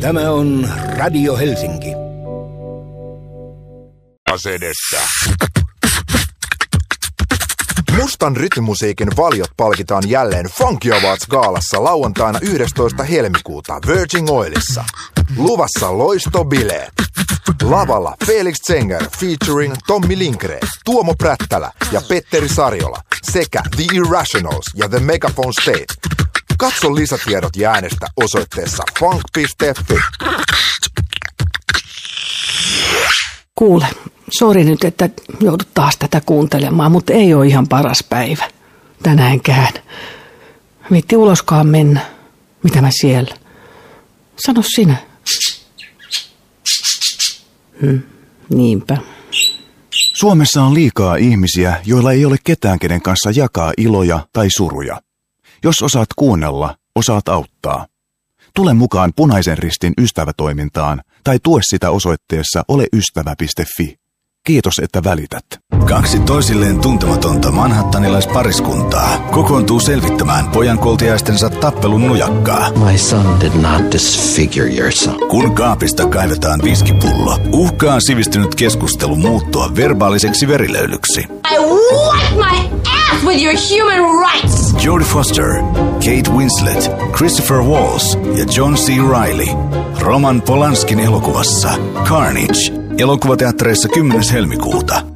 Tämä on Radio Helsinki. Asedessa. Mustan rytmimusiikin valiot palkitaan jälleen Funky Awards gaalassa lauantaina 11. helmikuuta Virgin Oilissa. Luvassa loistobileet. Lavalla Felix Zenger featuring Tommi Linkre, Tuomo Prättälä ja Petteri Sarjola sekä The Irrationals ja The Megaphone State. Katso lisätiedot ja äänestä osoitteessa funk.fi. Kuule, sori nyt, että joudut taas tätä kuuntelemaan, mutta ei ole ihan paras päivä. Tänäänkään. Viitti uloskaan mennä. Mitä mä siellä? Sano sinä. Hmm, niinpä. Suomessa on liikaa ihmisiä, joilla ei ole ketään, kenen kanssa jakaa iloja tai suruja. Jos osaat kuunnella, osaat auttaa. Tule mukaan punaisen ristin ystävätoimintaan tai tue sitä osoitteessa oleystävä.fi. Kiitos, että välität. Kaksi toisilleen tuntematonta manhattanilaispariskuntaa kokoontuu selvittämään pojan koltiaistensa tappelun nujakkaa. My son did not disfigure your son. Kun kaapista kaivetaan viskipullo, uhkaa sivistynyt keskustelu muuttua verbaaliseksi verilöylyksi. I wipe my ass with your human rights! Jodie Foster, Kate Winslet, Christopher Walls ja John C. Reilly. Roman Polanskin elokuvassa Carnage. Elokuvateattereissa 10. helmikuuta.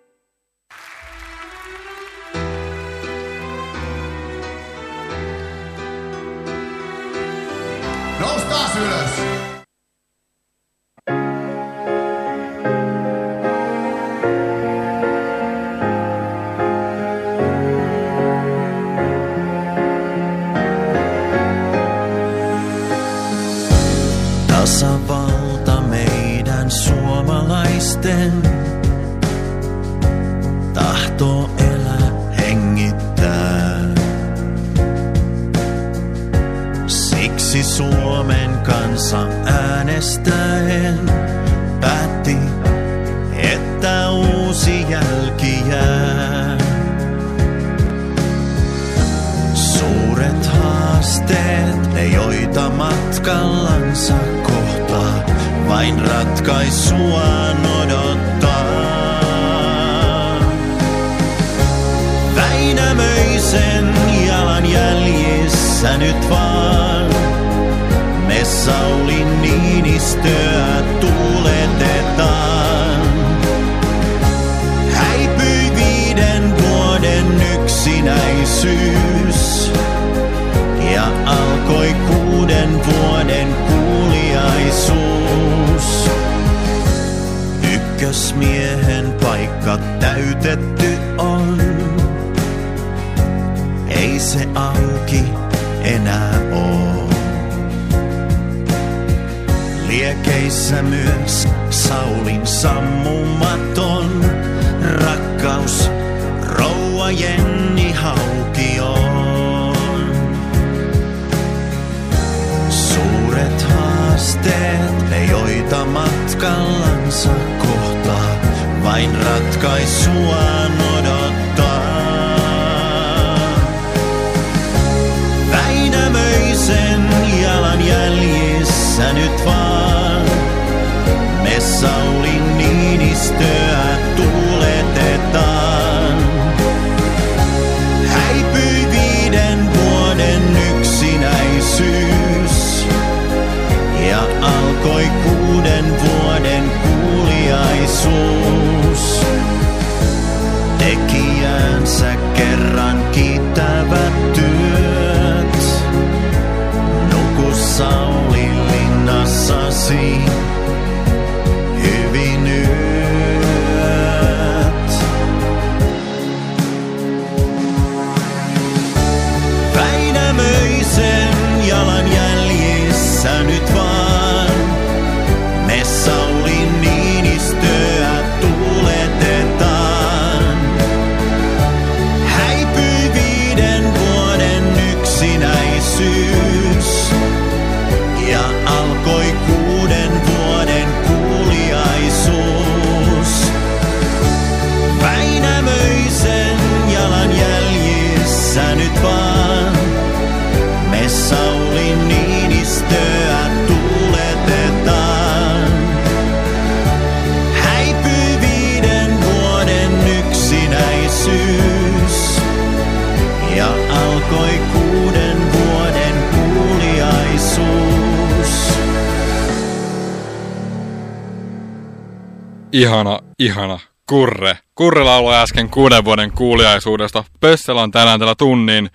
Kurre. Kurre lauloi äsken kuuden vuoden kuuliaisuudesta. Pössellä on tänään tällä tunnin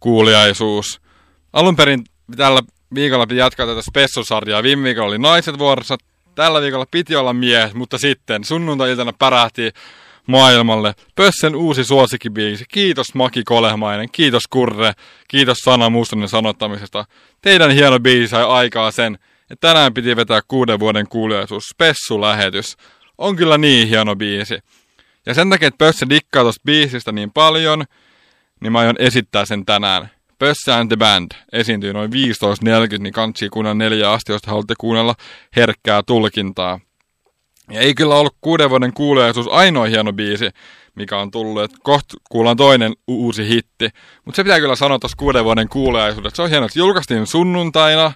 kuuliaisuus. Alun perin tällä viikolla piti jatkaa tätä spessosarjaa. Viime viikolla oli naiset vuorossa. Tällä viikolla piti olla miehet, mutta sitten sunnuntai-iltana pärähti maailmalle. Pössen uusi suosikkibiisi. Kiitos Maki Kolehmainen, kiitos Kurre, kiitos Sana Mustonen sanottamisesta. Teidän hieno biisi sai aikaa sen, että tänään piti vetää kuuden vuoden kuuliaisuus spessulähetys. On kyllä niin hieno biisi. Ja sen takia, että Pössä dikkaa tosta biisistä niin paljon, niin mä aion esittää sen tänään. Pössä and the Band esiintyy noin 15.40, niin kantsii kuunnella neljä asti, jos haluatte kuunnella herkkää tulkintaa. Ja ei kyllä ollut kuuden vuoden kuuliaisuus ainoa hieno biisi, mikä on tullut, että kohta kuullaan toinen uusi hitti. Mutta se pitää kyllä sanoa tuossa kuuden vuoden kuuliaisuudessa. Se on hieno, että julkaistiin sunnuntaina.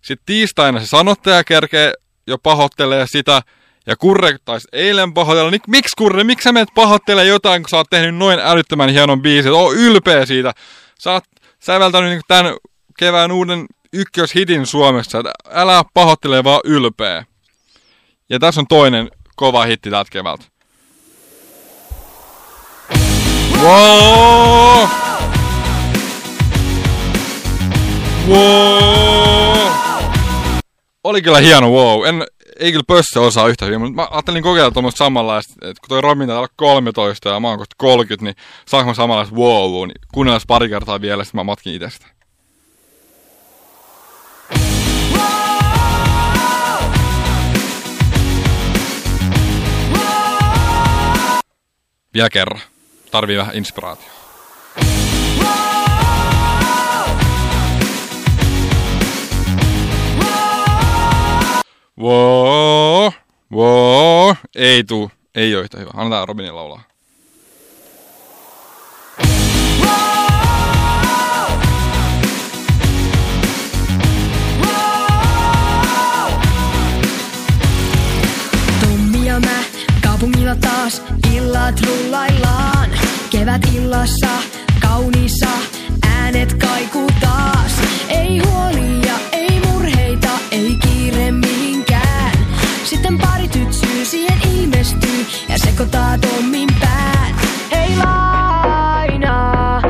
Sitten tiistaina se sanottaja kerkee jo pahoittelee sitä. Ja Kurre taisi eilen pahoitella. Niin miksi Kurre, miksi sä menet pahoittelee jotain, kun sä oot tehnyt noin älyttömän hienon biisin? Oo ylpeä siitä. Sä oot säveltänyt niin tämän kevään uuden ykköshitin Suomessa. Älä pahoittele, vaan ylpeä. Ja tässä on toinen kova hitti tältä keväältä. Wow! Wow! Oli kyllä hieno wow. En, ei kyllä pössä osaa yhtä hyvin, mutta mä ajattelin kokeilla tuommoista samanlaista, että kun toi Robin täällä on 13 ja mä oon kohta 30, niin saanko mä samanlaista wow, niin kuunnellaan pari kertaa vielä, sitten mä matkin itsestä. Vielä kerran. Tarvii vähän inspiraatiota. Wow, wow. Ei tuu. Ei oo yhtä hyvä. Annetaan Robinin laulaa. Tommi ja mä kaupungilla taas illat rullaillaan. Kevät illassa kauniissa äänet kaikuu taas. Ei huolia, sekoittaa Tommin pään. Hei lainaa,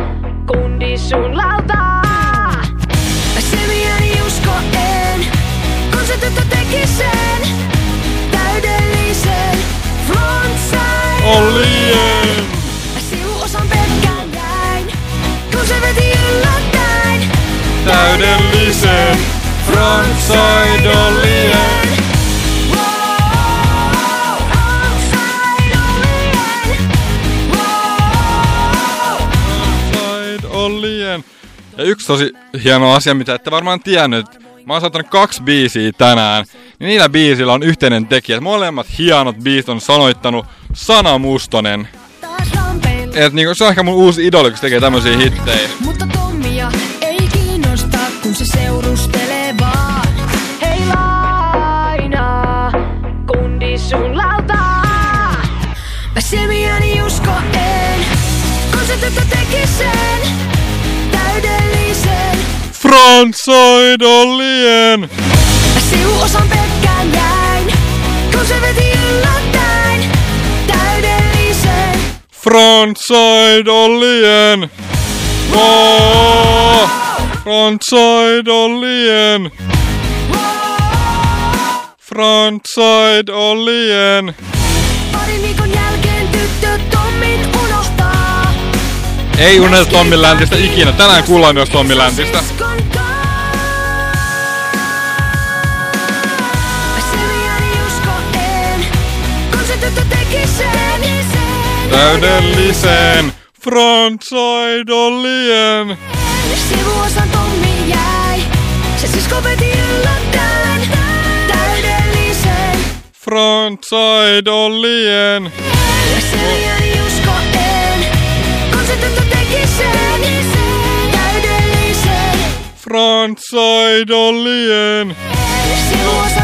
kundi sun lautaa. Mä selviäni usko en, kun se tyttö teki sen täydellisen frontside. Olien! Sivuosan pelkkään jäin, kun se veti yllättäen. Täydellisen frontside olien. Ja yksi tosi hieno asia, mitä ette varmaan tiennyt. Mä oon saattanut kaksi biisiä tänään. Niin niillä biisillä on yhteinen tekijä. Molemmat hienot biisit on sanoittanut Sana Mustonen. Et niinku, se on ehkä mun uusi idoli, kun se tekee tämmösiä hittejä. Mutta Tommia ei kiinnosta, kun se seurustelee Mä sivuosan pelkkään jäin, kun se veti yllättäen täydellisen. Wow! Frontside! Parin viikon jälkeen tyttö Tommin unohtaa. Ei unohda Tommi Läntistä ikinä. Tänään kuullaan myös Tommi Läntistä. Täydellisen Frontside olien! Sivuosan Tommi jäi, se sisko veti yllättäen täydellisen. Frontside olien! Mä selviäni usko en, kun se tyttö teki sen täydellisen. Frontside olien! Sivuosan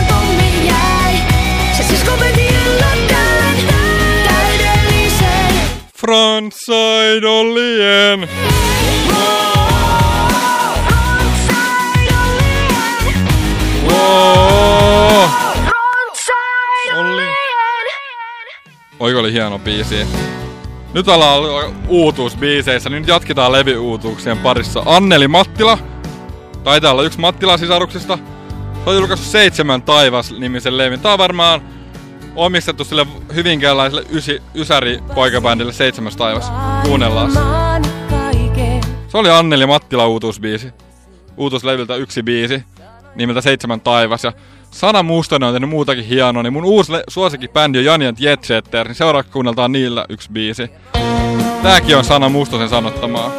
Frontside! Wow! Olli. oli hieno biisi. Nyt ollaan uutuusbiiseissä, niin nyt jatketaan levyuutuuksien parissa. Anneli Mattila, taitaa olla yksi Mattila sisaruksista. Se on julkaissut Seitsemän taivas nimisen levin. Tää on varmaan omistettu sille hyvinkääläiselle ysi, ysäri poikabändille Seitsemäs taivas. Kuunnellaan se. Oli Anneli Mattila uutuusbiisi. Uutuuslevyltä yksi biisi nimeltä Seitsemän taivas. Ja Sana Mustonen on tehnyt muutakin hienoa, niin mun uusi suosikkibändi on Jani and Jet Setter, niin seuraavaksi kuunneltaan niillä yksi biisi. Tääkin on Sana Mustosen sanottamaa.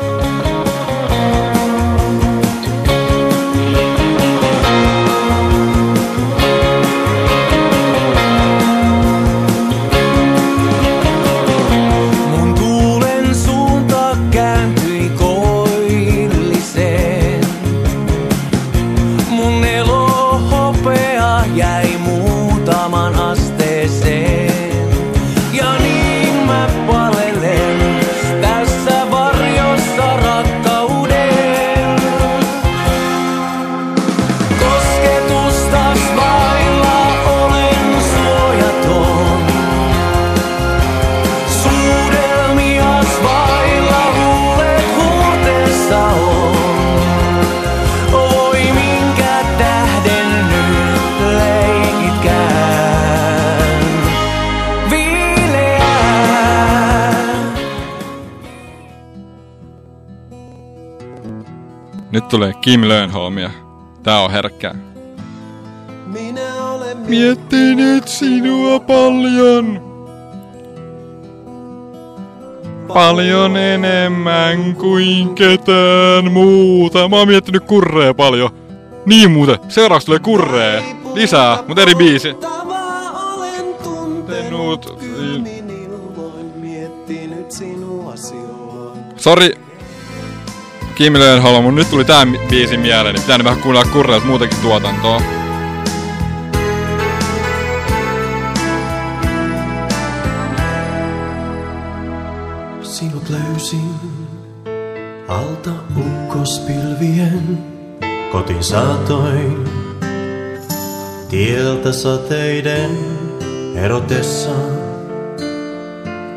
Nyt tulee Kim Löönholmia. Tää on herkkää. Minä olen Miettinyt sinua paljon. Paljon enemmän kuin ketään muuta. Mä oon miettinyt kurrea paljon. Niin muuten, seuraavaksi tulee kurree. Lisää, mutta eri biisi. Tenut. silloin. Sori. Kim Löönholm, mun nyt tuli tää biisi mieleen, niin pitää vähän kuunnella kurreelta muutakin tuotantoa. Sinut löysin alta ukkospilvien. Kotiin saatoin tieltä sateiden erotessa.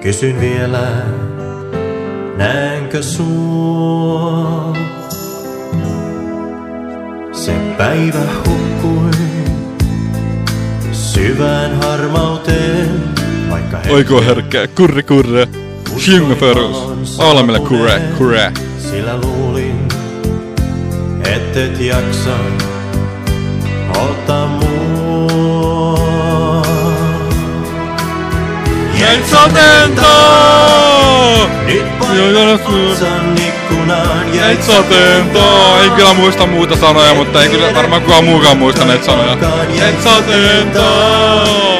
Kysyn vielä, näenkö sua? Se päivä hukkui syvään harmauteen, vaikka Oiko herkkää, kurri kurre. Sjunga för oss. Alla meillä kurre, kurre. Sillä luulin, ettet jaksa ottaa mua. Jäit sateen taa! Ikkunaan, Jäit sateen taa! Ei kyllä muista muita sanoja, mutta ei kyllä varmaan kukaan muukaan muista näitä sanoja. Jäit sateen taa!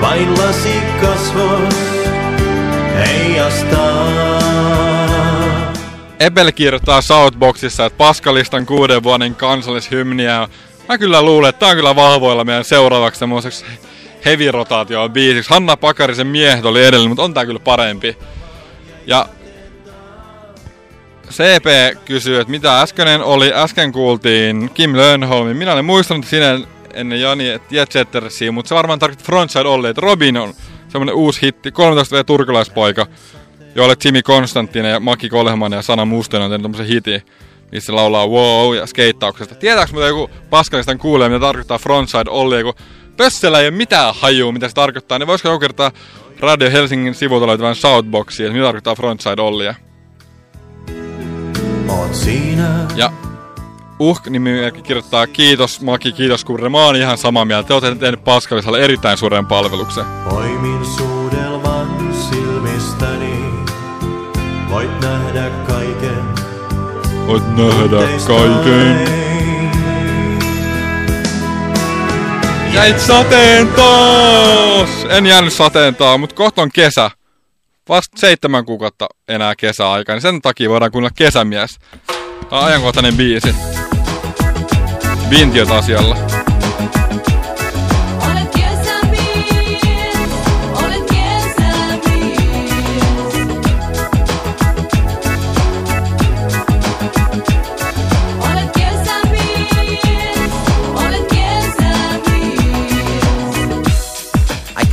Vain lasi kasvos heijastaa. Ebel kirjoittaa Southboxissa, että Paskalistan kuuden vuoden kansallishymniä. Mä kyllä luulen, että tää on kyllä vahvoilla meidän seuraavaksi semmoiseksi heavy rotaatio biisiksi. Hanna Pakarisen miehet oli edellä, mutta on tää kyllä parempi. Ja CP kysyy, että mitä äskeinen oli. Äsken kuultiin Kim Lönnholmin. Minä olen muistanut sinä ennen Jani, että Jet mutta se varmaan tarkoitti Frontside Olli, että Robin on semmonen uusi hitti, 13 v turkulaispoika, jolle Jimmy Konstanttinen ja Maki Kolehman ja Sana Musten on tehnyt tämmösen hitin, missä laulaa wow ja skeittauksesta. Tietääks muuten joku paskalistan kuulee, mitä tarkoittaa Frontside Olli, kun Pössellä ei ole mitään hajua, mitä se tarkoittaa, niin voisiko joku kertaa Radio Helsingin sivulta löytyvän Southboxia, että mitä tarkoittaa Frontside Ollia. Oot siinä. Ja Uhk-nimimerkki kirjoittaa kiitos Maki, kiitos Kurre. Mä oon ihan samaa mieltä. Te olette tehnyt Paskalisalle erittäin suuren palveluksen. Poimin suudelman silmistäni. Voit nähdä kaiken. Voit nähdä kaiken. Jäit sateen taas! En jäänyt sateen taas, mutta kohta on kesä. Vasta seitsemän kuukautta enää kesäaikaa, niin sen takia voidaan kuunnella kesämies. Tää on ajankohtainen biisi. Vintiöt asialla.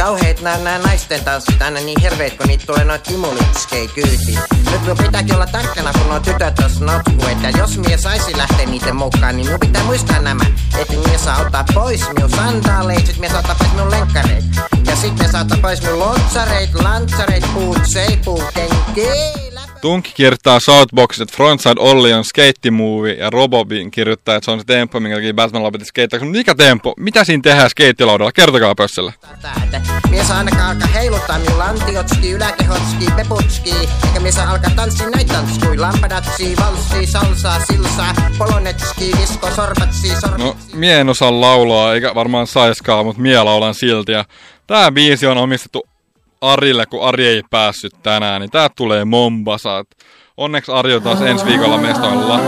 Kauheet nää, nää naisten tanssit aina niin herveet, kun niitä tulee noit kimulitskei kyytiin. Nyt minun pitääkin olla tarkkana, kun nuo tytöt tossa notkuu, että jos mie saisi lähteä niiden mukaan, niin minun pitää muistaa nämä. Että mie saa ottaa pois minun sandaaleit, sit mie saa ottaa pois minun lenkkareit. Ja sit mie saa ottaa pois minun lontsareit, lantsareit, puut, seipuu, kenkee. Tunkki kirjoittaa Shoutboxissa, että Frontside Olli on skeittimovie ja Robobin kirjoittaa, että se on se tempo, minkä takia Batman lopetti skeittää. Mikä tempo? Mitä siinä tehdään skeittilaudalla? Kertokaa pösselle. Mies ainakaan alkaa heiluttaa minun lantiotski, yläkehotski, peputski. Eikä mies alkaa tanssia näitä tanskui. Lampadatsi, valssi, salsaa, silsaa, polonetski, visko, sorbatsi, sorbatsi. No, mie en osaa laulaa, eikä varmaan saiskaan, mutta mie laulan silti. Ja tää biisi on omistettu Arille, kun Ari ei päässyt tänään, niin tää tulee Mombasa. Onneksi Ari on taas ensi viikolla mestoilla.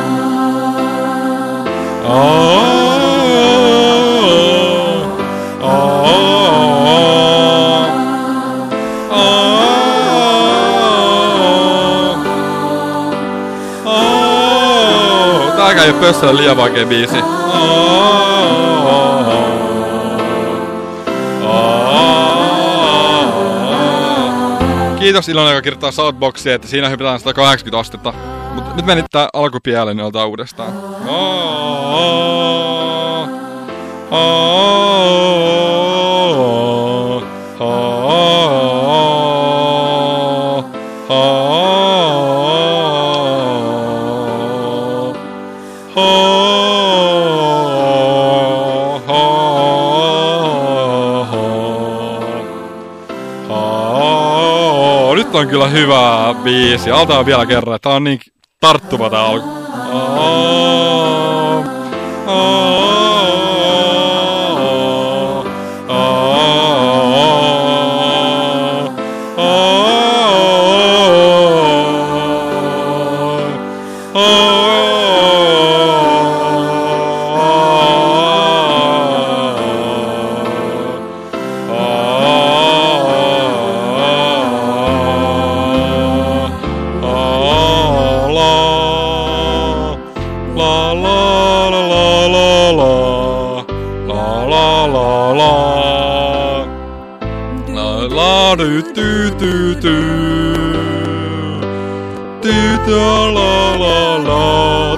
Tääkään ei oo pössöllä liian vaikea biisi. Kiitos Ilona, joka kirjoittaa Southboxia, että siinä hypätään 180 astetta. Mutta nyt meni tää alkupiele, niin aletaan uudestaan. On kyllä hyvä biisi. Altaan vielä kerran. Tää on niin tarttuva tää alku.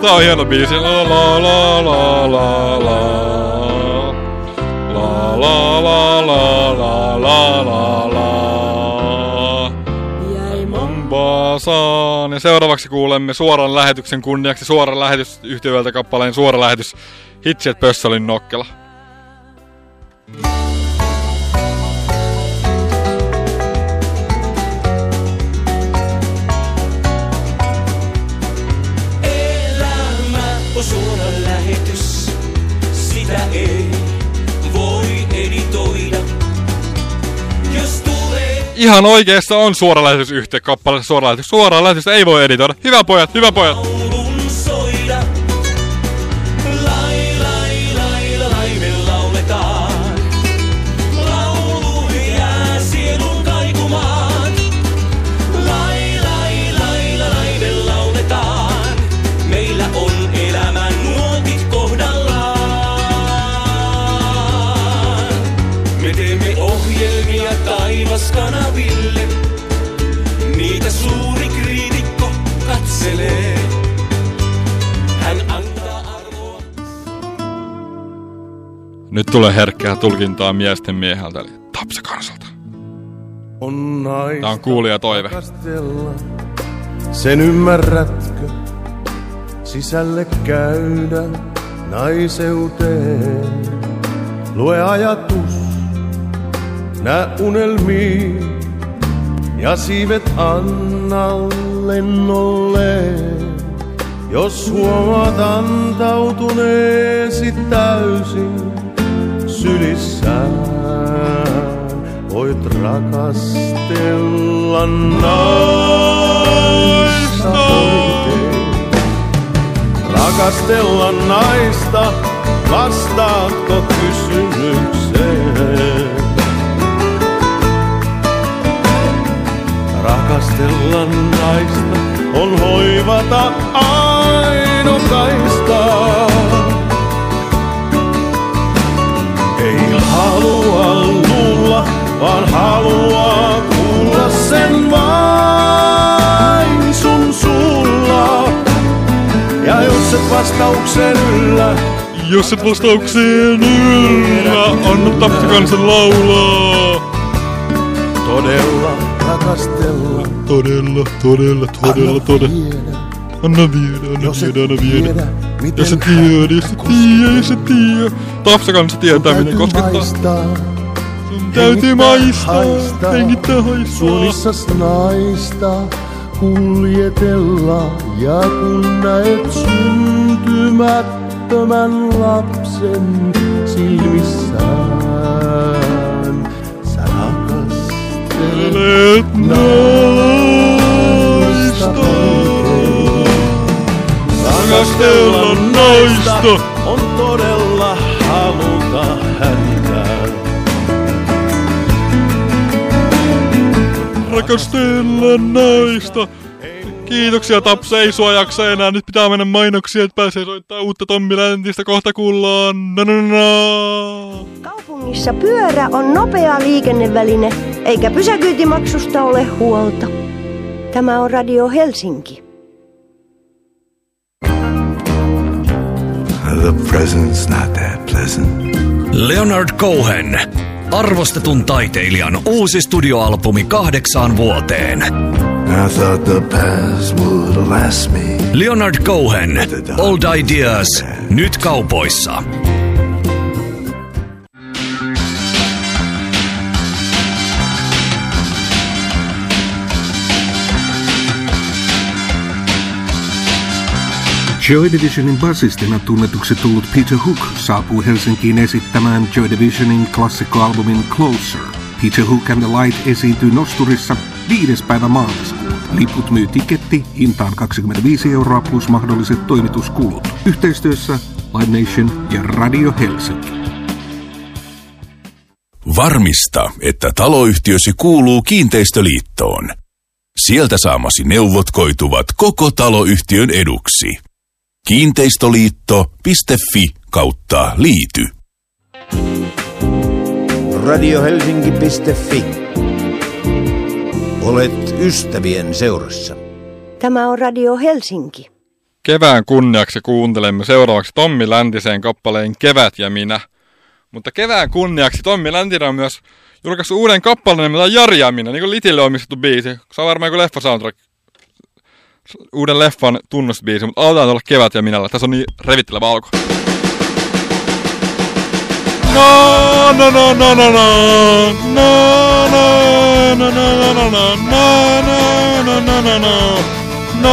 Tää on hieno biisi. La la la la la la. La la la la la la la la. Jäi Mombasaan. Ja seuraavaksi kuulemme suoran lähetyksen kunniaksi suoran lähetys yhtiöltä kappaleen suora lähetys Hitset Pössölin nokkela. Ihan oikeassa on suora lähetys yhtiö kappale suora lähetys. Suora lähetys ei voi editoida. Hyvä pojat, hyvä pojat. Taivaskanaville. Niitä suuri kriitikko katselee. Hän antaa arvoa. Nyt tulee herkkää tulkintaa miesten mieheltä, eli Tapsa kansalta. On naista Tää on kuulija toive. rakastella. Sen ymmärrätkö? Sisälle käydä naiseuteen. Lue ajatus, nä unelmiin. Ja siivet anna lennolle. Jos huomaat antautuneesi täysin sylissään, voit rakastella naista oikein. Rakastella naista, vastaatko kysymykseen? Rakastella naista on hoivata ainokaista. Ei halua luulla, vaan haluaa kuulla sen vain sun sulla. Ja jos et vastauksen yllä, jos et vastaukseen yllä, anna tappikansa laulaa. Todella Todella, todella, todella, todella. Anna viedä, anna viedä, anna viedä. Jos et tiedä, jos et tiedä, jos et tiedä. Tapsakansa tietää, miten koskettaa. Sun täytyy maistaa, hengittää haistaa. Suolissas naista kuljetella ja kun näet syntymättömän lapsen silmissään, sä rakastelet naista. Rakastella naista. on todella haluta häntä. Rakastella naista. Kiitoksia Tapsa, ei sua jaksa enää. Nyt pitää mennä mainoksia, että pääsee soittaa uutta Tommi Läntistä. Kohta kuullaan. No, no, no. Kaupungissa pyörä on nopea liikenneväline, eikä pysäköintimaksusta ole huolta. Tämä on Radio Helsinki. The present's not that pleasant. Leonard Cohen, arvostetun taiteilijan uusi studioalbumi kahdeksaan vuoteen. I thought the past would last me. Leonard Cohen, Old Ideas, nyt kaupoissa. Joy Divisionin basistina tunnetuksi tullut Peter Hook saapuu Helsinkiin esittämään Joy Divisionin klassikkoalbumin Closer. Peter Hook and the Light esiintyy Nosturissa 5. päivä maaliskuuta. Liput myy tiketti hintaan 25 euroa plus mahdolliset toimituskulut. Yhteistyössä Live Nation ja Radio Helsinki. Varmista, että taloyhtiösi kuuluu kiinteistöliittoon. Sieltä saamasi neuvot koituvat koko taloyhtiön eduksi. Kiinteistoliitto.fi kautta liity. Radiohelsinki.fi. Olet ystävien seurassa. Tämä on Radio Helsinki. Kevään kunniaksi kuuntelemme seuraavaksi Tommi Läntisen kappaleen Kevät ja minä. Mutta kevään kunniaksi Tommi Läntinen on myös julkaissut uuden kappaleen nimeltä Jari ja minä, niin kuin Litille omistettu biisi. Se on varmaan joku leffa soundtrack. Uuden leffan tunnusbiisi, mutta aloitetaan tuolla Kevät ja minällä. Tässä on niin revittelevä alku. No, no, no, no, no, no, no, no, no, no, no, no, no, no, no, no, no, no, no. No,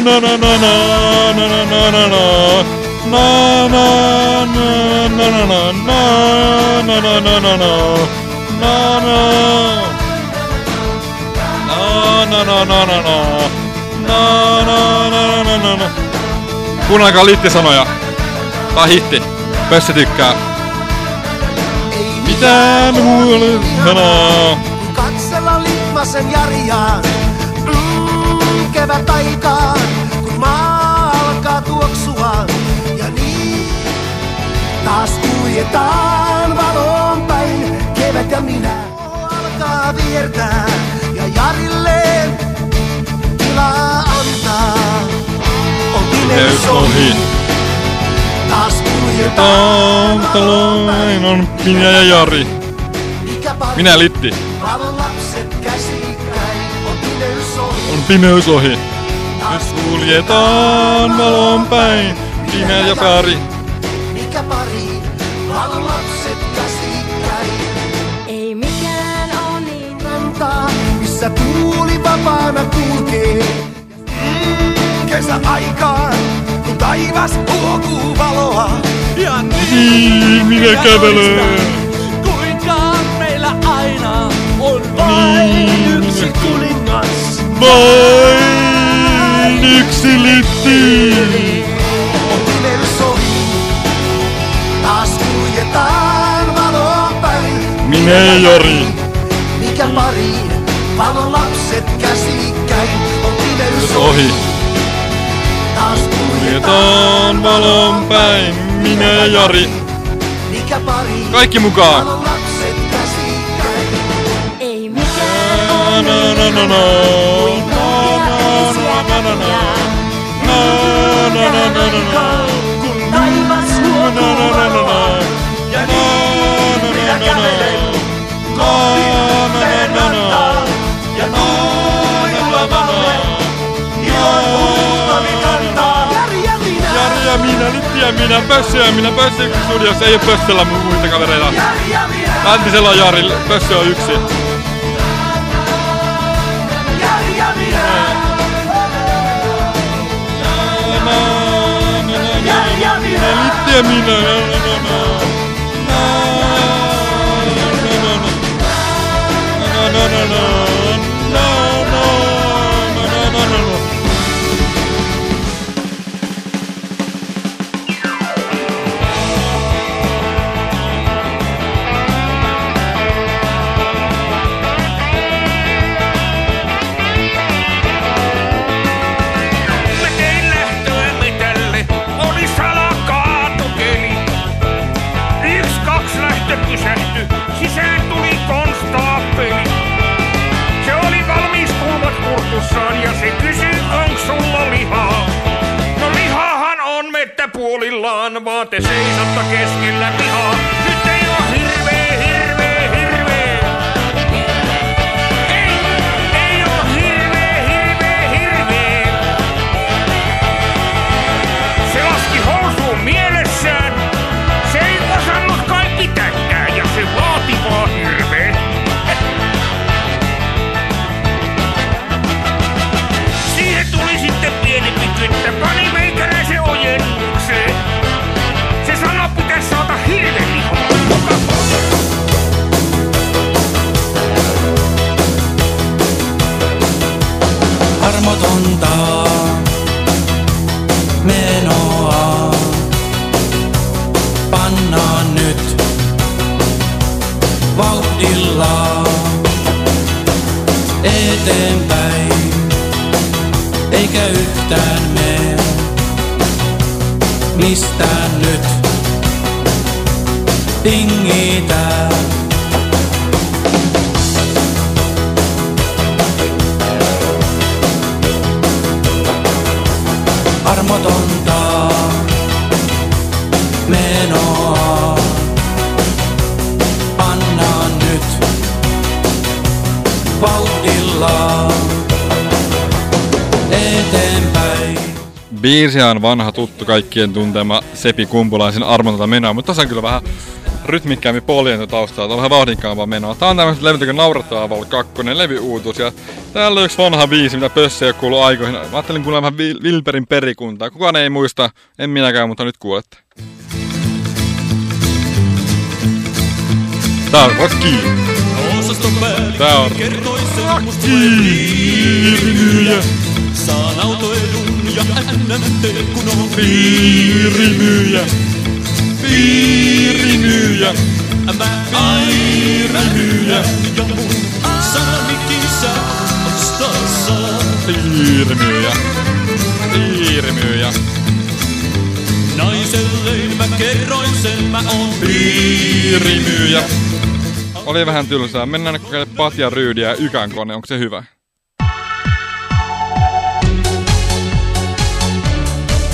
no, no, no, no, no, no, no, no, no. No, no, no, no, no, no, no, no, no, no, no, no. No, no. No, no, no, no, no, no. No, no, no. Kuunnelkaa littisanoja. On hitti. Pössi tykkää. Mitään huolehtanaa. Katsella Litmasen Jariaan. Mm, kevät aikaan, kun maa alkaa tuoksua. Ja niin taas kuljetaan valon päin. Kevät ja minä alkaa viertää. On pimeys ohi. Taas kuljetaan on minä ja Jari. Minä ja Litti. On pimeys ohi. On. Nyt kuljetaan valon päin. Minä ja Kari. Mikä pari? Valon lapset käsikkäin. Ei mikään oo niin rantaa, missä tuuli vapaana kulkee. Mm, kesäaikaan, kun taivas huokuu valoa. Ja Niin, minä kävelen. kuinka meillä aina on vain yksi kuningas. Vain yksi litti. Pimeys ohi, taas kuljetaan valon päin. Minä ja Jari. Mikä pari, valon lapset käsikkäin. On pimeys Ohi. taas Kuljetaan Kuljetaan valon päin, minä ja Jari. Mikä pari? Kaikki mukaan. no no. No no Na na na na. Kuin na na na na na na. Na na na na na na. Ja minä, Litti ja minä, Pössö ja minä, Pössö yksi studiossa, ei ole Pössöllä mu- muita kavereita. Läntisellä on Jari, Pössö on yksi. Ja minä. Litti ja na, na, na, na. Mettäpuolillaan, vaan te seisotta keskellä pihaa. Armotonta menoa. Pannaan nyt vauhdilla eteenpäin, eikä yhtään mene mistään Biisi on vanha tuttu kaikkien tuntema Sepi Kumpulaisen armonta menoa, mutta tässä on kyllä vähän rytmikkäämmin poljento taustalla, tää on vähän vauhdikkaampaa menoa. Tää on tämmöistä levytä kuin Naurattava Vol 2, levyuutus, ja täällä on yksi vanha biisi, mitä Pössä ei ole kuullut aikoihin. Mä ajattelin kuulla vähän Vil- Vilperin perikuntaa. Kukaan ei muista, en minäkään, mutta nyt kuulette. Tää on Rocky. Tää on Rocky. Saan autoedun ja NMT kun on Piirimyyjä. Piirimyyjä. Mä piirimyyjä ja mun sanani kisä on stassa. Piirimyyjä. Piirimyyjä. Naiselleen mä kerroin sen mä oon Piirimyyjä. Oli vähän tylsää. Mennään kokeile Patja Ryydiä ja Ykän kone. Onko se hyvä?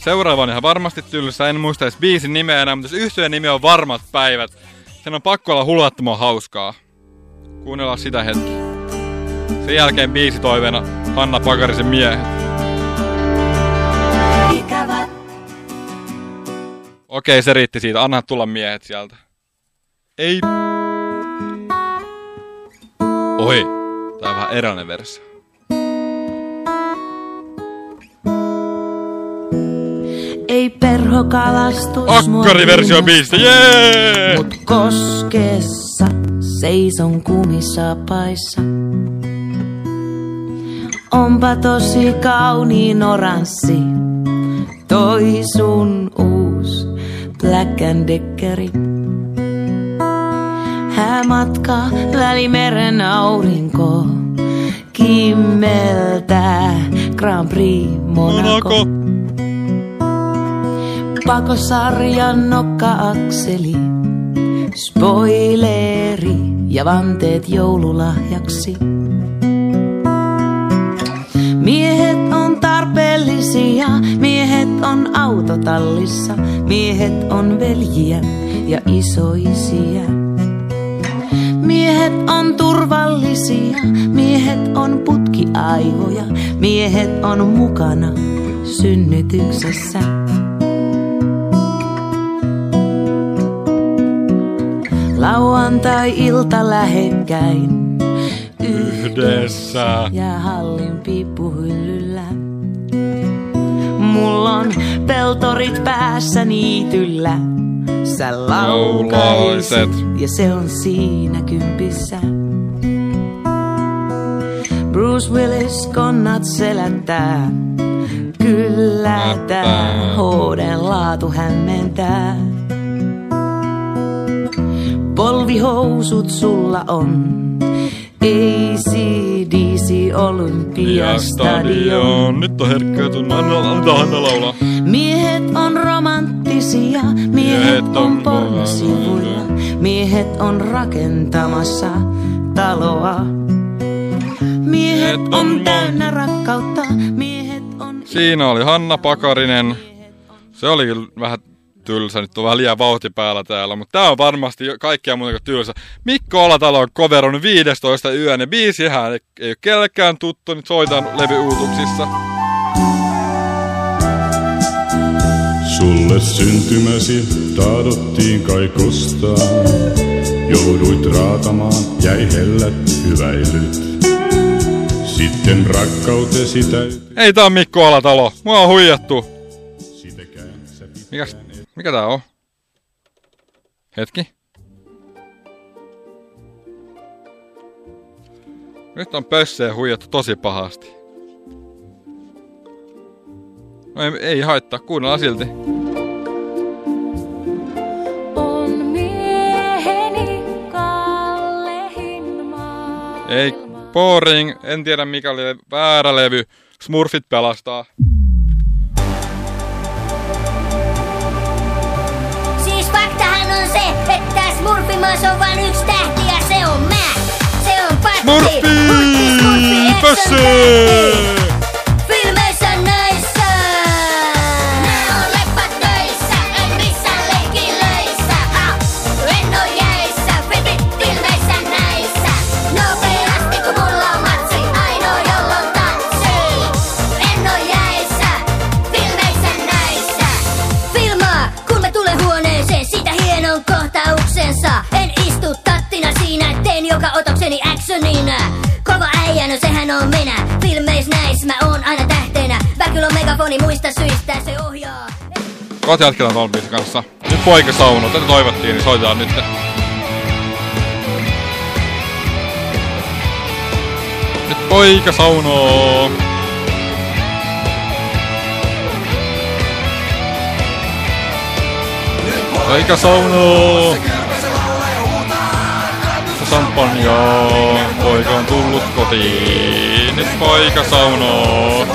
Seuraava on ihan varmasti tylsää. En muista edes biisin nimeä enää, mutta se yhtyeen nimi on Varmat päivät. Sen on pakko olla hulvattoman hauskaa. Kuunnellaan sitä hetki. Sen jälkeen biisi toiveena Hanna Pakarisen miehet. Okei, se riitti siitä. Anna tulla miehet sieltä. Ei. Oi. Tää on vähän erilainen versio. Ei perhokalastus Akkariversio biisistä, jee! Mut koskessa seison kumisapaissa. Onpa tosi kauniin oranssi, toi sun uus Black and Deckeri. Hän matkaa välimeren aurinko. Kimmeltää Grand Prix Monaco. Monaco. Pakosarjan nokka-akseli. Spoileri ja vanteet joululahjaksi. Miehet on tarpeellisia, miehet on autotallissa, miehet on veljiä ja isoisia. Miehet on turvallisia, miehet on putkiaivoja, miehet on mukana synnytyksessä. Lauantai-ilta lähekkäin Yhdessä. ja hallin piippuhyllyllä. Mulla on peltorit päässä niityllä. Sä laulaiset ja se on siinä kympissä. Bruce Willis konnat selättää. Kyllä tää houden laatu hämmentää. Polvihousut sulla on. ACDC Olympiastadion. Nyt on herkkä tunne. Anna, anna Hanna laulaa. Miehet on romanttisia, miehet Miehet on pornosivuilla, miehet on rakentamassa taloa. Miehet on täynnä rakkautta, miehet on... Siinä oli Hanna Pakarinen. Se oli vähän tylsä, nyt on vähän liian vauhti päällä täällä, mutta tää on varmasti jo kaikkia muuta kuin tylsä. Mikko Alatalo on coverannut 15 yön ja biisihän ei, ei ole kellekään tuttu, nyt soitan levyuutuksissa. Sulle syntymäsi taadottiin kai kostaa. Jouduit raatamaan, jäi hellät hyväilyt. Sitten rakkautesi täytyy. Ei tää on Mikko Alatalo, mua on huijattu. Mikäs, mikä tää on? Hetki. Nyt on pössejä huijattu tosi pahasti. No ei, ei haittaa, kuunnellaan silti. Ei, boring, en tiedä mikä oli väärä levy. Smurfit pelastaa. Smurfimaassa on tattina siinä, teen joka otokseni actionina. Kova äijä, no sehän on minä. Filmeis näis, mä oon aina tähteenä. Väkyl on megafoni muista syistä, se ohjaa. Kohta jatketaan tuon biisin kanssa. Nyt poika sauno, tätä toivottiin, niin soitetaan nyt. Nyt poika saunoo. Poika saunoo. Sampanjaa, poika on tullut kotiin. Nyt poika saunoo.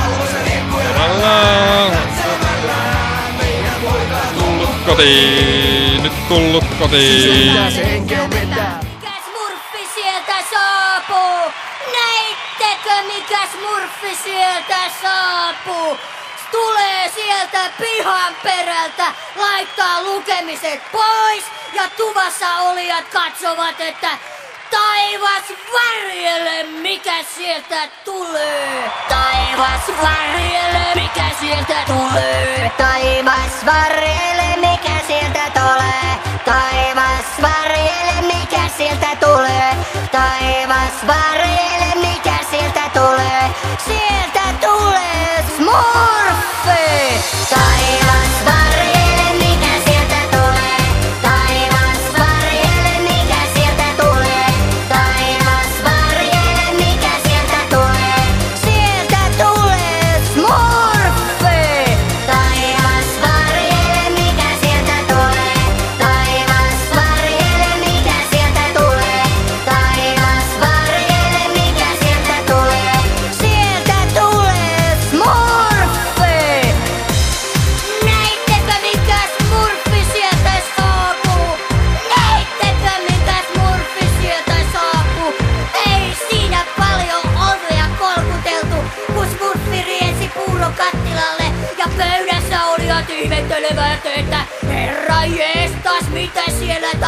Tullut kotiin, nyt tullut kotiin. Mikä smurfi sieltä saapuu? Näittekö mikä smurfi sieltä saapuu? Tulee sieltä pihan perältä, laittaa lukemiset pois ja tuvassa olijat katsovat, että taivas varjele mikä sieltä tulee. Taivas varjele mikä sieltä tulee. Taivas varjele mikä sieltä tulee. Taivas varjele mikä sieltä tulee. Taivas varjele mikä sieltä tulee. Sieltä tulee smurfi. Taivas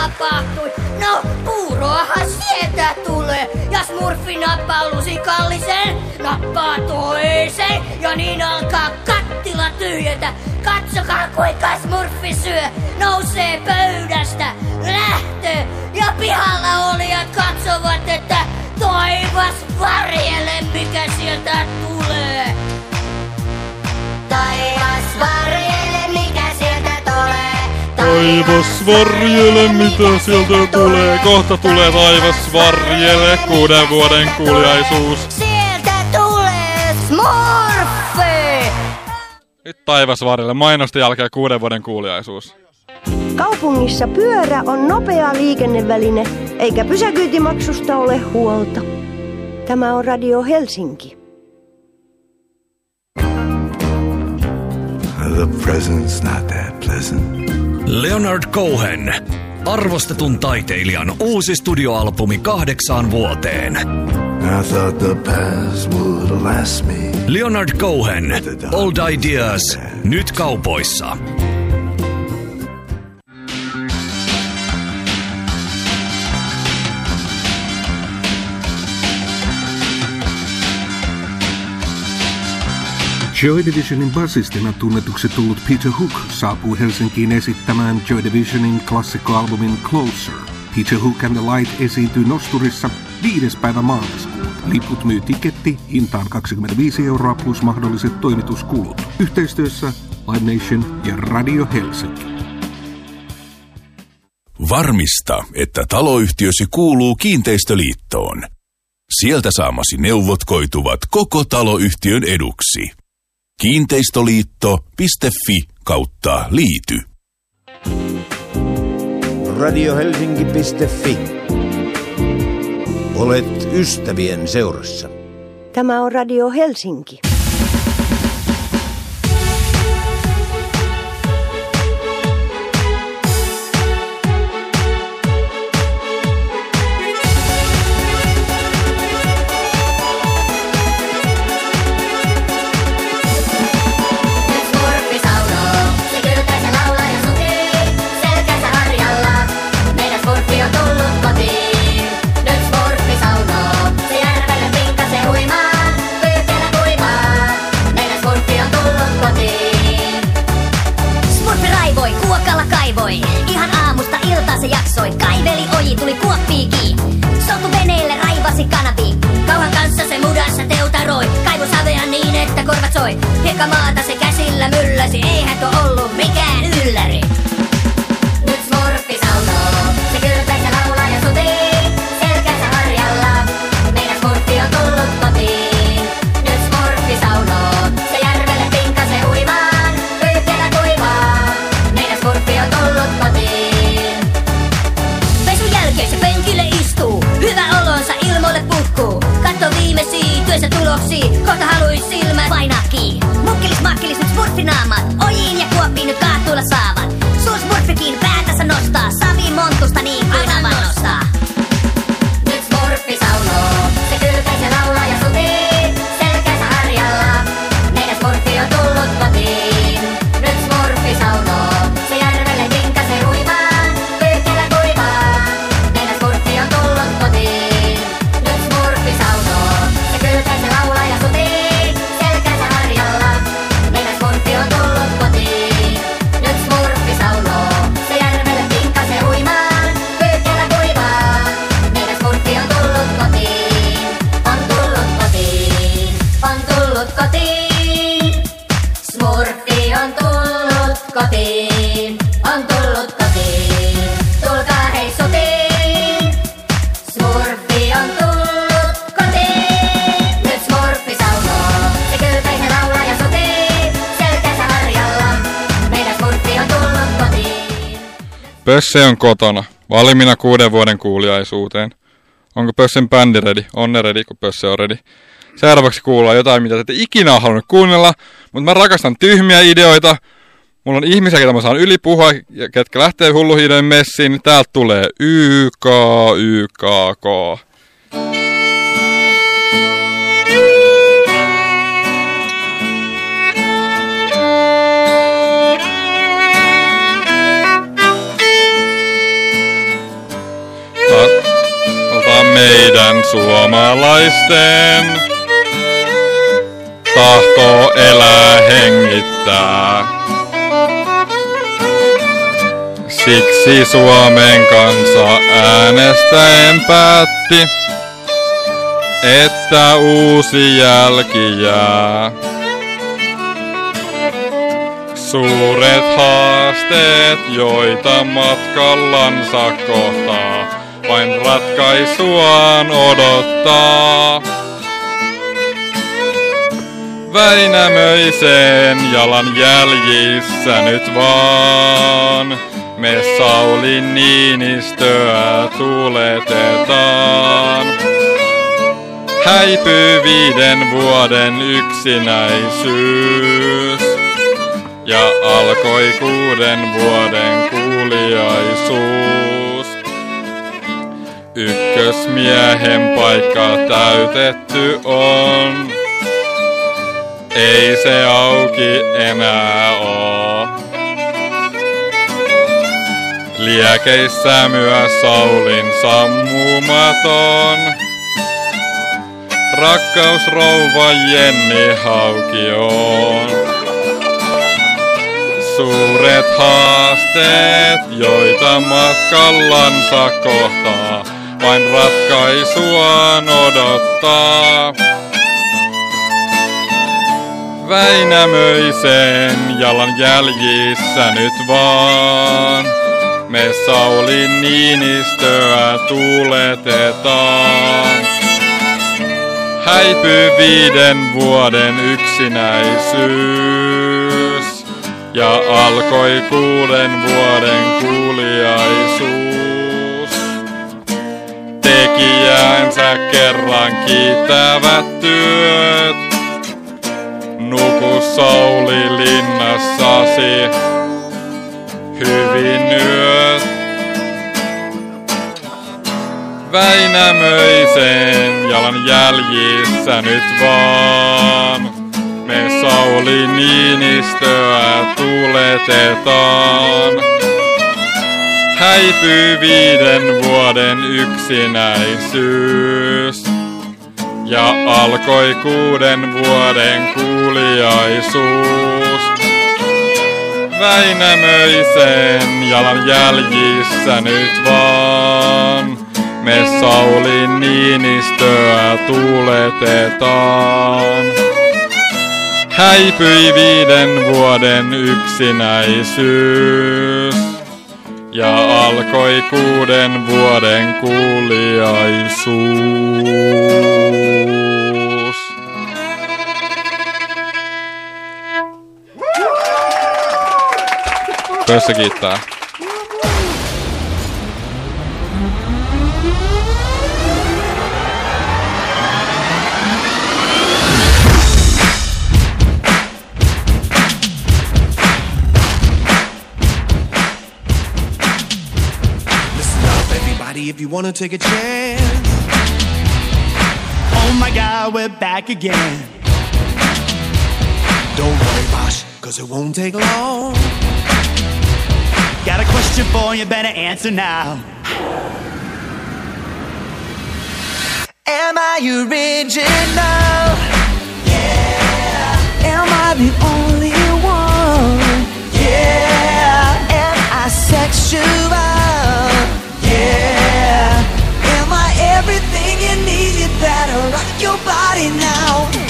tapahtui. No, puuroahan sieltä tulee. Ja smurfi nappaa lusikallisen, nappaa toisen. Ja niin alkaa kattila tyhjätä. Katsokaa kuinka smurfi syö. Nousee pöydästä, lähtö. Ja pihalla olijat katsovat, että taivas varjele, mikä sieltä tulee. Taivas varjele, mitä sieltä tulee. Kohta tulee taivas varjele, kuuden vuoden kuuliaisuus. Sieltä tulee smurfi! Nyt taivas varjele, mainosten jälkeen kuuden vuoden kuuliaisuus. Kaupungissa pyörä on nopea liikenneväline, eikä pysäköintimaksusta ole huolta. Tämä on Radio Helsinki. The present's not that pleasant. Leonard Cohen, arvostetun taiteilijan uusi studioalbumi kahdeksaan vuoteen. Leonard Cohen, Old Ideas, nyt kaupoissa. Joy Divisionin basistina tunnetuksi tullut Peter Hook saapuu Helsinkiin esittämään Joy Divisionin klassikkoalbumin Closer. Peter Hook and the Light esiintyy Nosturissa 5. päivä maaliskuuta. Liput myy tiketti hintaan 25 euroa plus mahdolliset toimituskulut. Yhteistyössä Live Nation ja Radio Helsinki. Varmista, että taloyhtiösi kuuluu kiinteistöliittoon. Sieltä saamasi neuvot koituvat koko taloyhtiön eduksi. Kiinteistoliitto.fi kautta liity. Radiohelsinki.fi. Olet ystävien seurassa. Tämä on Radio Helsinki. Kotiin, on kotona, valmiina kuuden vuoden kuuliaisuuteen. Onko Pössen bändi ready? On ne ready, kun Pösse on ready. Seuraavaksi kuullaan jotain, mitä te ette ikinä ole halunnut kuunnella, mutta mä rakastan tyhmiä ideoita. Mulla on ihmisiä, joita mä saan yli puhua, ja ketkä lähtee hulluhiiden messiin, niin täältä tulee YK, YK, K. Meidän suomalaisten tahto elää hengittää. Siksi Suomen kansa äänestäen päätti, että uusi jälki jää. Suuret haasteet, joita matkallansa kohtaa, vain ratkaisuaan odottaa. Väinämöiseen jalan jäljissä nyt vaan. Me Sauli Niinistöä tuletetaan. Häipyy viiden vuoden yksinäisyys. Ja alkoi kuuden vuoden kuuliaisuus. Ykkösmiehen paikka täytetty on. Ei se auki enää oo. Liekeissä myös Saulin sammumaton. Rakkaus rouva Jenni Hauki on. Suuret haasteet, joita matkallansa kohtaa, vain ratkaisuaan odottaa. Väinämöisen jalan jäljissä nyt vaan. Me Sauli Niinistöä tuletetaan. Häipyy viiden vuoden yksinäisyys. Ja alkoi kuuden vuoden kuuliaisuus. Tekijänsä kerran kiittävät työt. Nuku Sauli linnassasi, hyvin yöt. Väinämöisen jalan jäljissä nyt vaan. Me Sauli Niinistöä tuletetaan. Häipyy viiden vuoden yksinäisyys. Ja alkoi kuuden vuoden kuuliaisuus. Väinämöisen jalan jäljissä nyt vaan. Me Sauli Niinistöä tuletetaan. Häipyi viiden vuoden yksinäisyys. Ja alkoi kuuden vuoden kuuliaisuus. Pössä kiittää. If you wanna take a chance. Oh my god, we're back again. Don't worry, Bosh, cause it won't take long. Got a question for you, better answer now. Am I original? Yeah. Am I the only one? Yeah. Am I sexual? Yeah. Am I everything you need? You better rock your body now.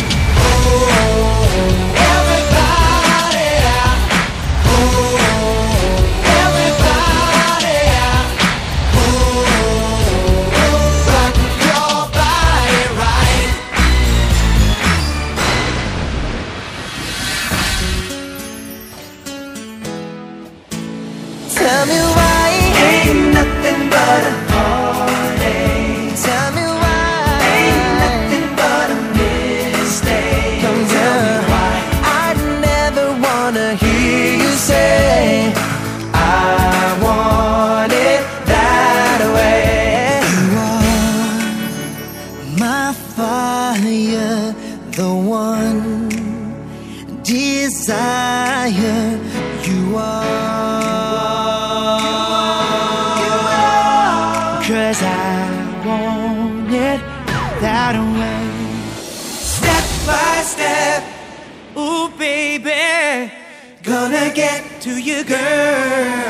desire. You are. Cause I want it that way. Step by step. Ooh, baby. Gonna get to you, girl.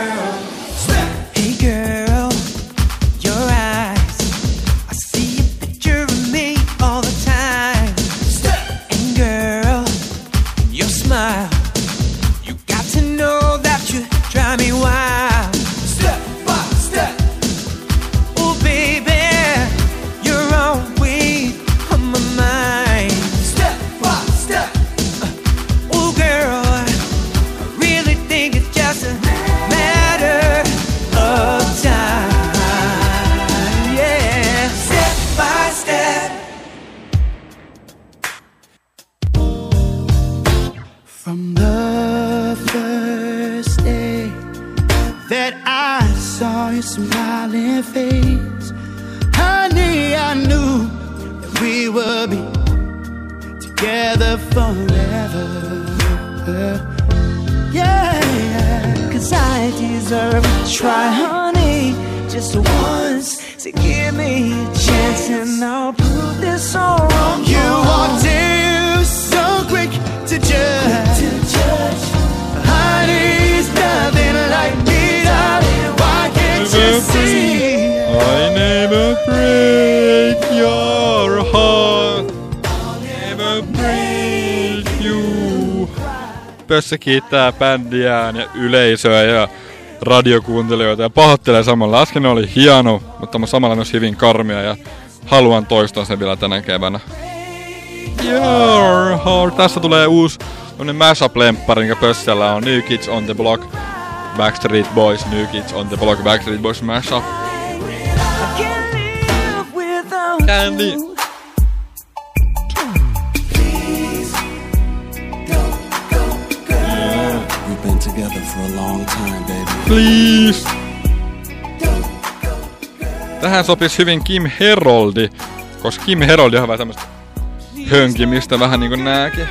Pössä kiittää bändiään ja yleisöä ja radiokuuntelijoita ja pahoittelee samalla. Äsken oli hieno, mutta samalla myös hyvin karmia ja haluan toistaa sen vielä tänä keväänä. Your heart. Tässä tulee uusi mashup-lemppari, minkä pössellä on New Kids on the Block, Backstreet Boys, New Kids on the Block, Backstreet Boys mashup. Candy. Together for a long time, baby. Please. Tähän sopisi hyvin Kim Heroldi, koska Kim Heroldi on vähän tämmöstä hönkimistä vähän niinku nääkin.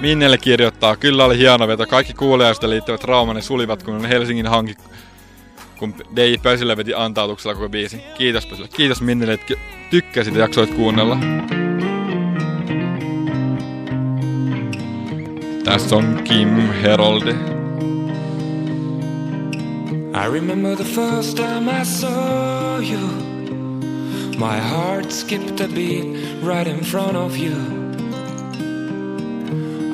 Minnelle kirjoittaa, kyllä oli hieno veto. Kaikki kuulijaista liittyvät raumani sulivat, kun Helsingin hanki, kun DJ Pösille veti antautuksella koko biisi. Kiitos Pösille. Kiitos Minnelle, että tykkäsit ja jaksoit kuunnella. Tässä on Kim Heroldi. I remember the first time I saw you. My heart skipped a beat right in front of you.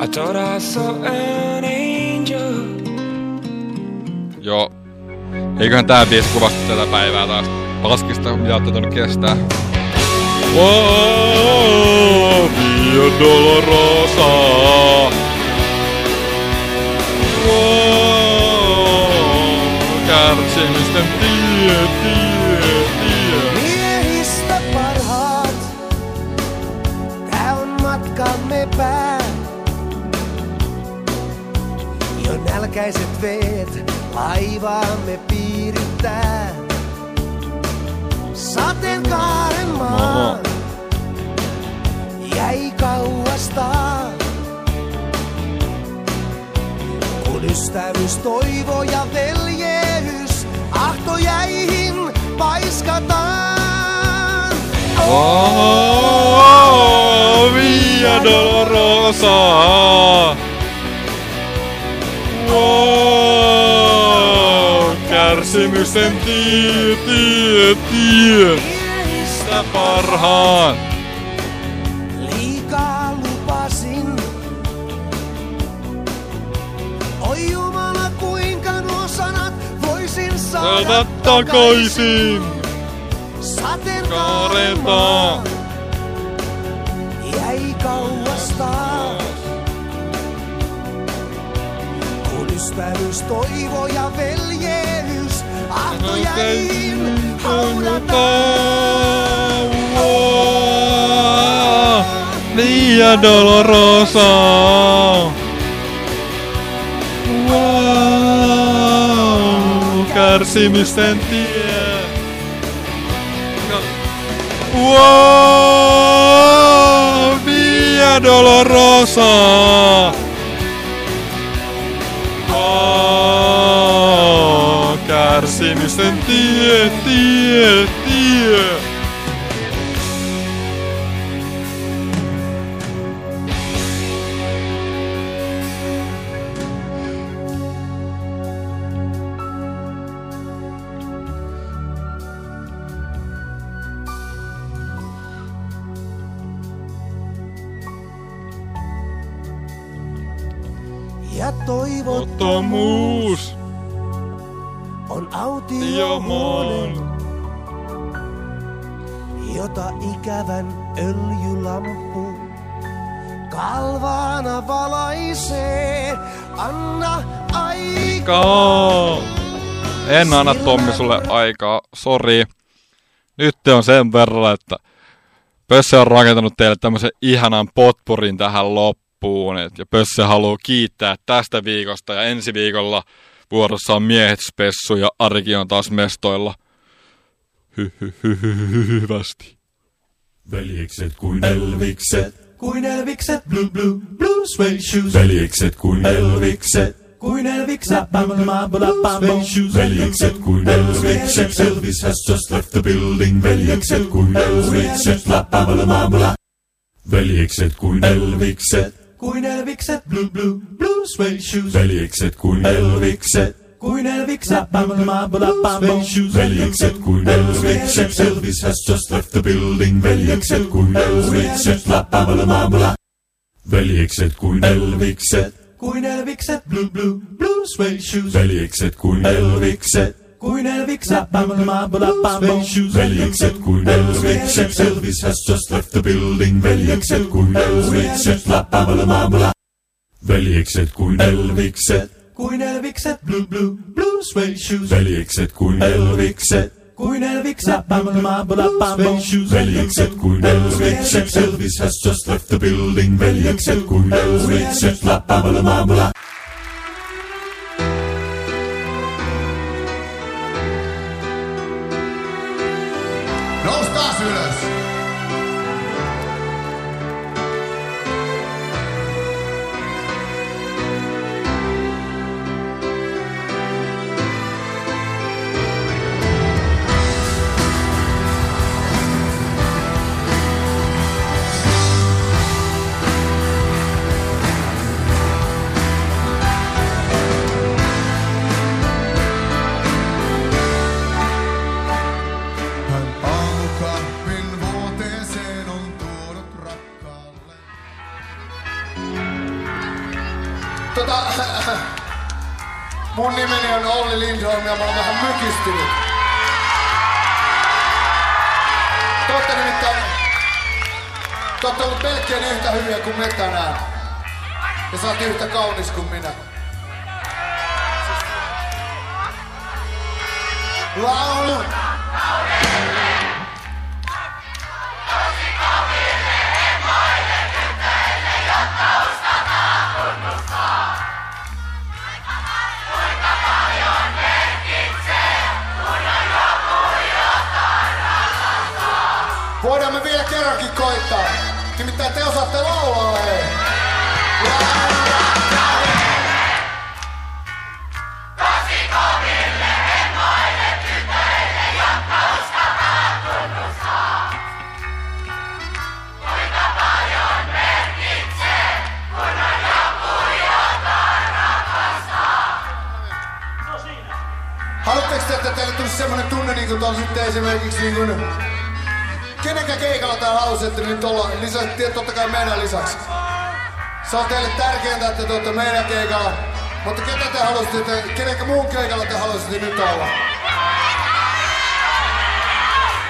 I thought I saw an angel. Joo. Eiköhän tää biisi kuvasta tätä päivää taas. Paskista, mitä olette tuonne kestää. Oh, Via Dolorosa. Oh, veet laivaamme piirittää. Sateenkaaren maan jäi kauastaan. Kun ystävyys, toivo ja veljeys ahtojäihin paiskataan. Oh, Via Dolorosa. Oh, kärsimysten tie, tie, tie. Mistä parhaan? Liikaa lupasin. Oi Jumala, kuinka nuo sanat voisin saada Saada takaisin. Sateenkaaren Maa. jäi kauastaan. Kun ystävyys, toivo ja veljeys ahtojäihin haudataan. Oh, Via Dolorosa. Wow, kärsimysten tie. Wow, Via Dolorosa. Wow, kärsimysten tie, tie, tie. ja autiohuone, jota ikävän öljylampu kalvaana valaisee. Anna aikaa. Kaa. En anna Tommi sulle aikaa, sori. Nyt on sen verran, että Pösse on rakentanut teille tämmöisen ihanan potpurin tähän loppuun. Et, ja Pösse haluaa kiittää tästä viikosta ja ensi viikolla vuorossa on miehet spessu ja Arki on taas mestoilla. Hy, hy, hy, hy, hy, hyvästi. Veljekset kuin elvikset, Kuin elvikset, blue blue, blue suede shoes. veljekset kuin elvikset, Kuin elvikset, veljekset kuin elvikset. Elvis has just left the building. Veljekset kuin elvikset. Veljekset kuin elvikset, kui närviksed blue, blue, blue suede shoes. väliksed kui närviksed. kui närviksed blue, blue, blue suede shoes. väliksed kui närviksed. Elvis has just left the building. väliksed kui närviksed. väliksed kui närviksed. kui närviksed blue, blue, blue suede shoes. väliksed kui närviksed Kuin elvikset. Veljekset kuin elvikset, Elvis has just left the building. Veljekset kuin elvikset. Veljekset kuin elvikset, Kuin elvikset, blue blue, blue suede shoes. veljekset kuin elvikset. Kuin elvikset, bam bam bam bam bam bam shoes. Veljekset kuin elvikset, Elvis has just left the building. Veljekset kuin elvikset, mykistynyt. Te ootte nimittäin... Te ootte ollut melkein yhtä hyviä kuin me tänään. Ja sä oot yhtä kaunis kuin minä. Laulu! Koittaa. Nimittäin te osaatte laulaa, hei. Haluatteko te, että teille tulisi semmonen tunne, niin kuin olisitte esimerkiksi niin kuin... Kenenkä keikalla täällä haluaisitte nyt olla lisäksi, totta kai meidän lisäksi. Se on teille tärkeintä, että te olette meidän keikalla. Mutta ketä te haluaisitte, kenenkä muun keikalla te haluaisitte nyt olla?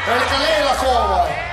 Elikkä Leila K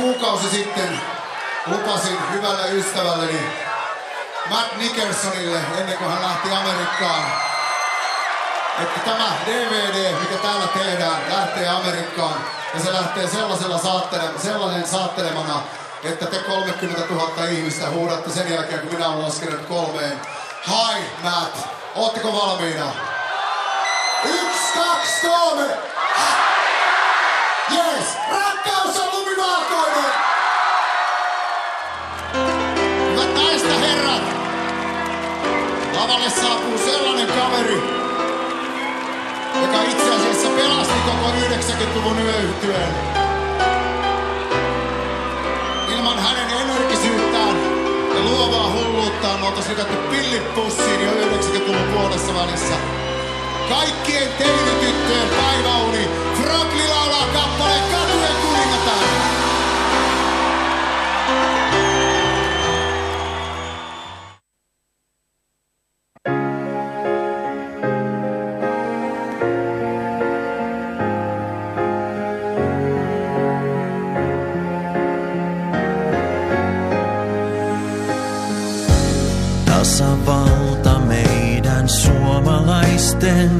kuukausi sitten lupasin hyvälle ystävälleni Matt Nickersonille ennen kuin hän lähti Amerikkaan, että tämä DVD, mikä täällä tehdään, lähtee Amerikkaan ja se lähtee sellaisella saattele- sellainen saattelemana, että te 30 000 ihmistä huudatte sen jälkeen, kun minä olen laskenut kolmeen. Hi Matt, ootteko valmiina? Yksi, kaksi, kolme! Yes, rakkaus on Valkoinen! Hyvät naista herrat, lavalle saapuu sellainen kaveri, joka itse asiassa pelasti koko 90-luvun yöyhtyön. Ilman hänen energisyyttään ja luovaa hulluuttaan me oltaisiin lykätty pillit pussiin jo 90-luvun puolessa välissä. Kaikkien teinityttöjen päiväuni. Franklin laulaa then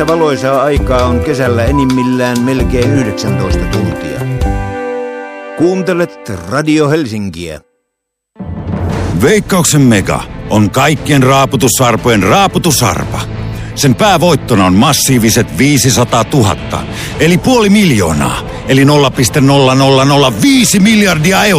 Suomessa valoisaa aikaa on kesällä enimmillään melkein 19 tuntia. Kuuntelet Radio Helsinkiä. Veikkauksen Mega on kaikkien raaputusarpojen raaputusarpa. Sen päävoittona on massiiviset 500 000, eli puoli miljoonaa, eli 0,0005 miljardia euroa.